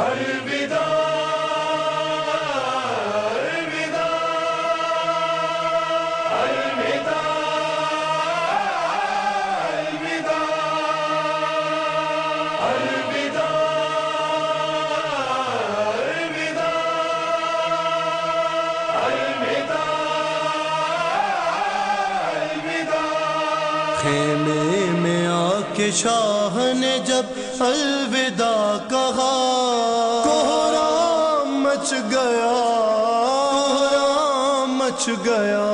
الوداع خیمے میں آ کے شاہ نے جب الوداع کہا کوہرام مچ گیا کوہرام مچ گیا۔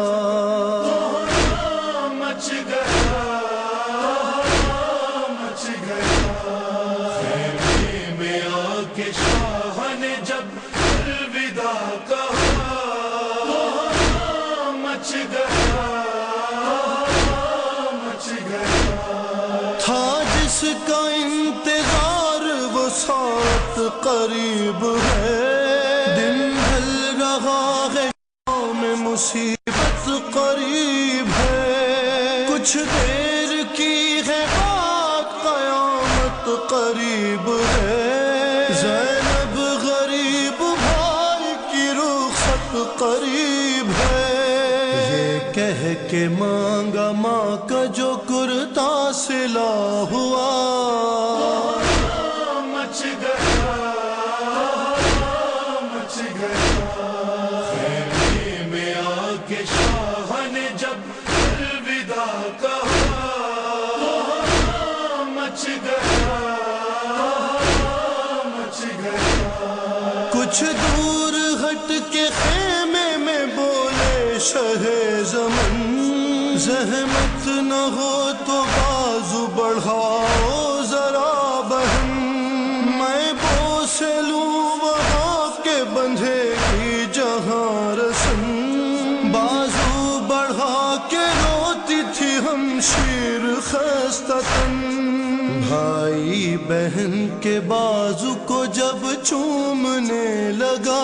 قریب ہے۔ دن ڈھل رہا ہے میں مصیبت قریب ہے۔ کچھ دیر کی ہے بات قیامت قریب ہے۔ زینب غریب بھائی کی رخصت قریب ہے۔ یہ کہہ کے مانگا ماں کا جو کرتا، سلا ہوا مچ گیا مچ گیا۔ کچھ دور ہٹ کے خیمے میں بولے شہ زمن زحمت نہ ہو بھائی بہن کے بازو کو جب چومنے لگا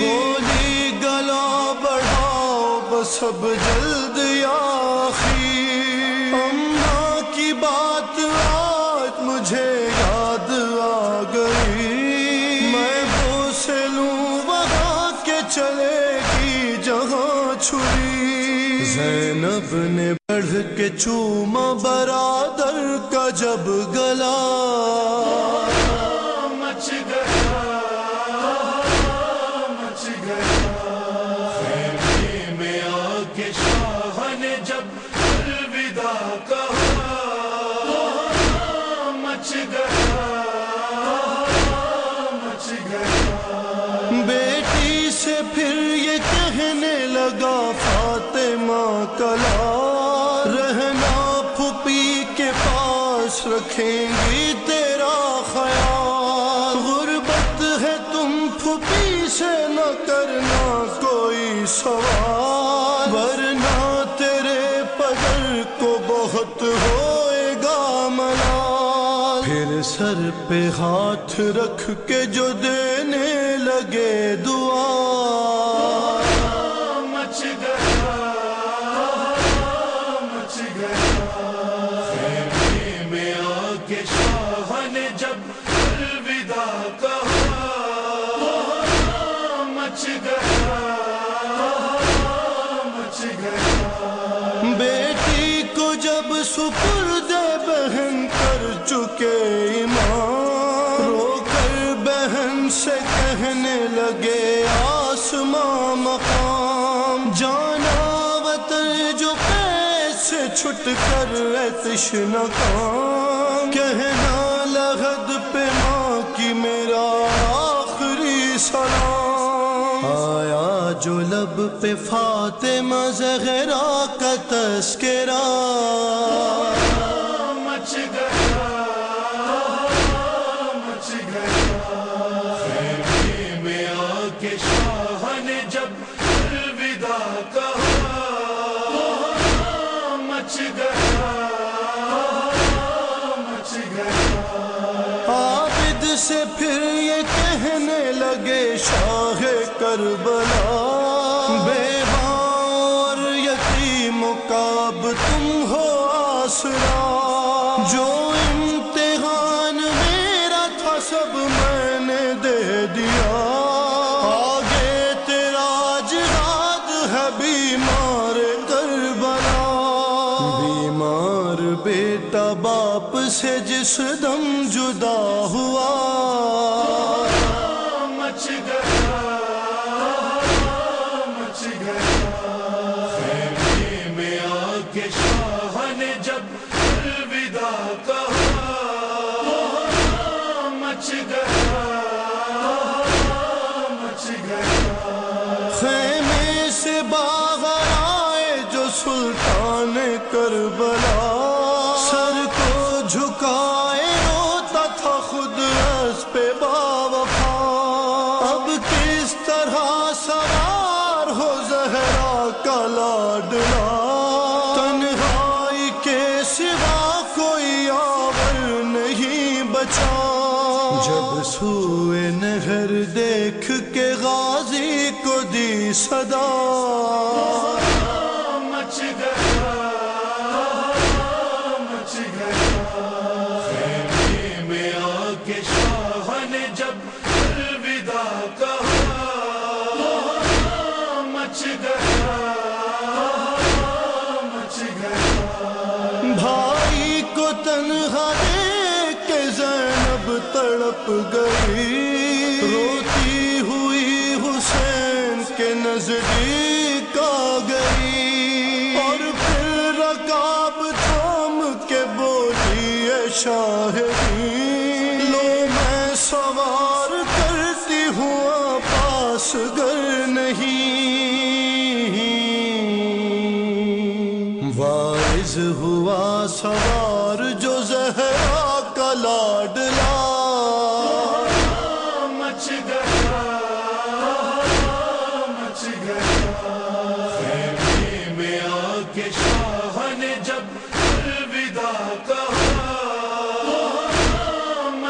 بولی گلا بڑھاؤ، بس اب جلد آخی اماں کی بات آج مجھے یاد آ گئی۔ میں بوس لوں وہاں کے چلے گی جہاں چھری۔ زینب نے بڑھ کے چوما برادر کا جب گلا۔ شاہ نے جب الوداع کہا مچ گیا مچ گیا۔ بیٹی سے پھر یہ کہنے لگا، فاطمہ کلا رہنا پھوپھی کے پاس رکھیں گی تیرا خیال۔ غربت ہے تم پھوپھی سے نہ کرنا کوئی سوال۔ سر پہ ہاتھ رکھ کے جو دینے لگے دعا۔ مچ گیا مچ گیا میں آ کے شاہ نے جب الوداع کہا مچ گیا مچ گیا بیٹی کو جب سپرد چھٹ کر تشن کام، کہنا لغد پہ ماں کی میرا آخری سلام۔ آیا جو لب پہ فاطمہ زہرا کا تذکرہ۔ سے پھر یہ کہنے لگے، شاہ کربلا۔ بے بار یتیم کاب تم ہو آسرا۔ جو بیمار بیٹا باپ سے جس دم جدا ہوا۔ سر کو جھکائے روتا تھا خود اس پہ باوفا۔ اب کس طرح سوار ہو زہرا کا لاڈلا۔ تنہائی کے سوا کوئی آور نہیں بچا۔ جب سوئے نہر دیکھ کے غازی کو دی صدا۔ تڑپ گئی۔ روتی ہوئی حسین کے نزدیک آ گئی۔ شاہدی لو میں سوار کرتی ہوں پاس گر نہیں۔ وائز ہوا سوار جو زہرا کا لاڈ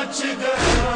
بچ گیا